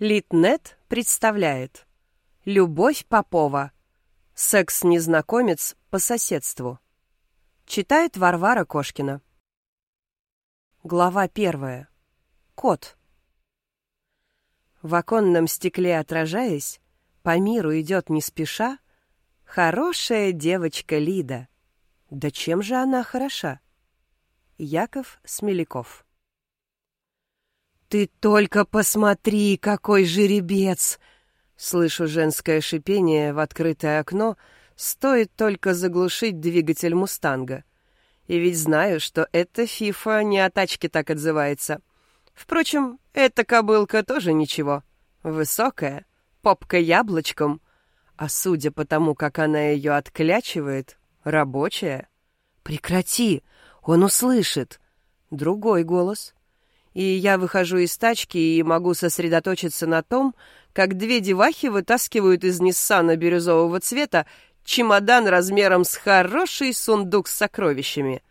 Литнет представляет. Любовь Попова. Секс-незнакомец по соседству. Читает Варвара Кошкина. Глава первая. Кот. В оконном стекле отражаясь, по миру идет не спеша Хорошая девочка Лида. Да чем же она хороша? Яков Смеляков «Ты только посмотри, какой жеребец!» Слышу женское шипение в открытое окно, стоит только заглушить двигатель «Мустанга». И ведь знаю, что эта фифа не о тачке так отзывается. Впрочем, эта кобылка тоже ничего. Высокая, попка яблочком, а судя по тому, как она ее отклячивает, рабочая. «Прекрати! Он услышит!» Другой голос — и я выхожу из тачки и могу сосредоточиться на том, как две девахи вытаскивают из Ниссана бирюзового цвета чемодан размером с хороший сундук с сокровищами.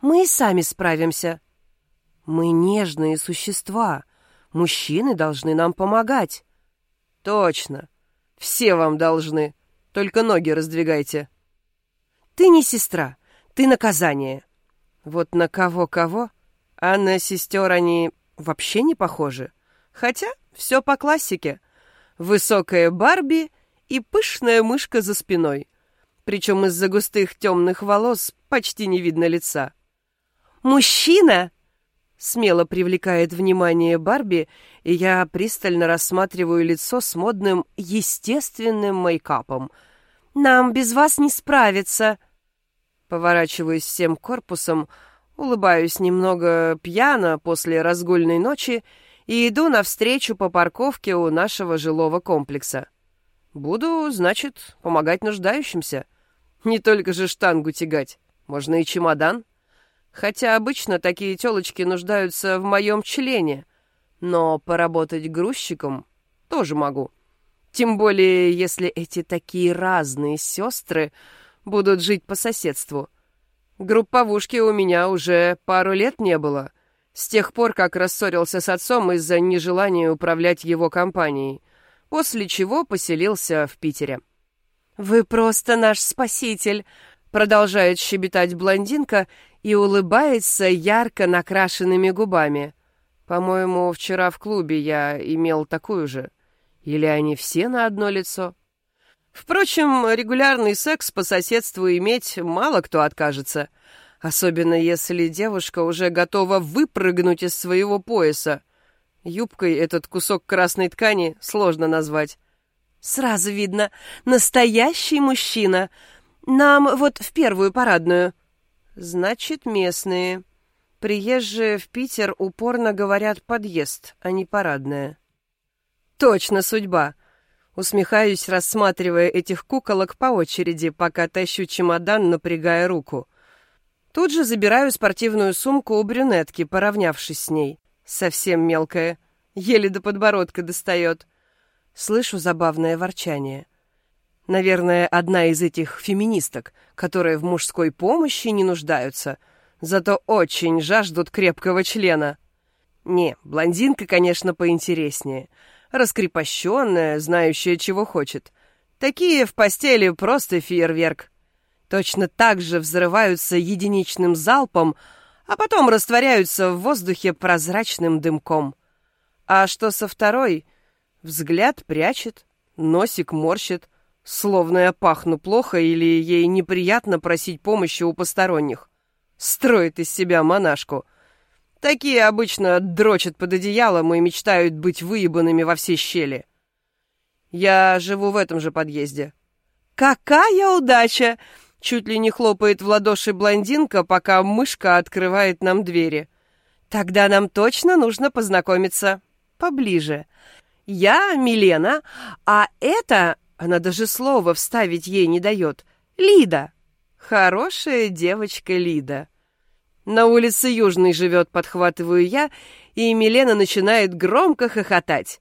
Мы и сами справимся. Мы нежные существа. Мужчины должны нам помогать. Точно. Все вам должны. Только ноги раздвигайте. Ты не сестра. Ты наказание. Вот на кого-кого, а на сестер они вообще не похожи. Хотя все по классике. Высокая Барби и пышная мышка за спиной. Причем из-за густых темных волос почти не видно лица. «Мужчина!» Смело привлекает внимание Барби, и я пристально рассматриваю лицо с модным естественным мейкапом. «Нам без вас не справиться!» Поворачиваюсь всем корпусом, Улыбаюсь немного пьяно после разгульной ночи и иду навстречу по парковке у нашего жилого комплекса. Буду, значит, помогать нуждающимся. Не только же штангу тягать, можно и чемодан. Хотя обычно такие телочки нуждаются в моем члене, но поработать грузчиком тоже могу. Тем более, если эти такие разные сестры будут жить по соседству — Групповушки у меня уже пару лет не было. С тех пор, как рассорился с отцом из-за нежелания управлять его компанией. После чего поселился в Питере. «Вы просто наш спаситель!» Продолжает щебетать блондинка и улыбается ярко накрашенными губами. «По-моему, вчера в клубе я имел такую же. Или они все на одно лицо?» Впрочем, регулярный секс по соседству иметь мало кто откажется, особенно если девушка уже готова выпрыгнуть из своего пояса. Юбкой этот кусок красной ткани сложно назвать. Сразу видно, настоящий мужчина. Нам вот в первую парадную. Значит, местные. Приезжие в Питер упорно говорят подъезд, а не парадная. Точно судьба. Усмехаюсь, рассматривая этих куколок по очереди, пока тащу чемодан, напрягая руку. Тут же забираю спортивную сумку у брюнетки, поравнявшись с ней. Совсем мелкая, еле до подбородка достает. Слышу забавное ворчание. Наверное, одна из этих феминисток, которые в мужской помощи не нуждаются, зато очень жаждут крепкого члена. Не, блондинка, конечно, поинтереснее — раскрепощенная, знающая, чего хочет. Такие в постели просто фейерверк. Точно так же взрываются единичным залпом, а потом растворяются в воздухе прозрачным дымком. А что со второй? Взгляд прячет, носик морщит, словно я пахну плохо или ей неприятно просить помощи у посторонних. Строит из себя монашку — Такие обычно дрочат под одеялом и мечтают быть выебанными во все щели. Я живу в этом же подъезде. Какая удача! Чуть ли не хлопает в ладоши блондинка, пока мышка открывает нам двери. Тогда нам точно нужно познакомиться поближе. Я Милена, а это, она даже слова вставить ей не дает, Лида. Хорошая девочка Лида. На улице Южной живет, подхватываю я, и Милена начинает громко хохотать.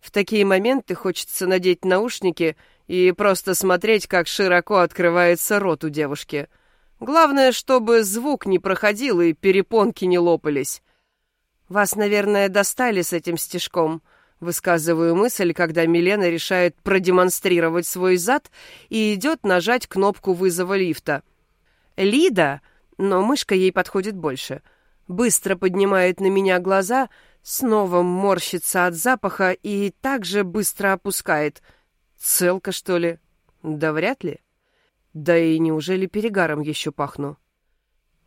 В такие моменты хочется надеть наушники и просто смотреть, как широко открывается рот у девушки. Главное, чтобы звук не проходил и перепонки не лопались. Вас, наверное, достали с этим стежком. Высказываю мысль, когда Милена решает продемонстрировать свой зад и идет нажать кнопку вызова лифта. Лида, но мышка ей подходит больше, быстро поднимает на меня глаза, снова морщится от запаха и также быстро опускает. Целка, что ли? Да вряд ли. Да и неужели перегаром еще пахну?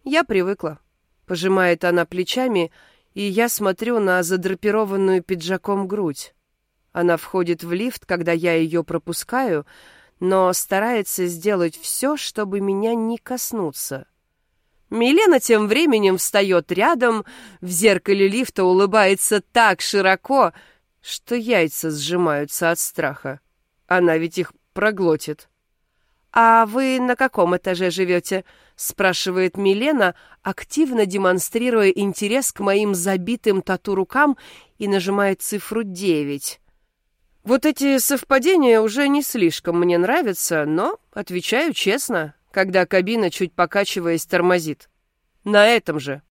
Я привыкла. Пожимает она плечами, и я смотрю на задрапированную пиджаком грудь. Она входит в лифт, когда я ее пропускаю, но старается сделать все, чтобы меня не коснуться. Милена тем временем встает рядом, в зеркале лифта улыбается так широко, что яйца сжимаются от страха. Она ведь их проглотит. «А вы на каком этаже живете?» — спрашивает Милена, активно демонстрируя интерес к моим забитым тату-рукам и нажимает цифру девять. Вот эти совпадения уже не слишком мне нравятся, но отвечаю честно, когда кабина, чуть покачиваясь, тормозит. На этом же.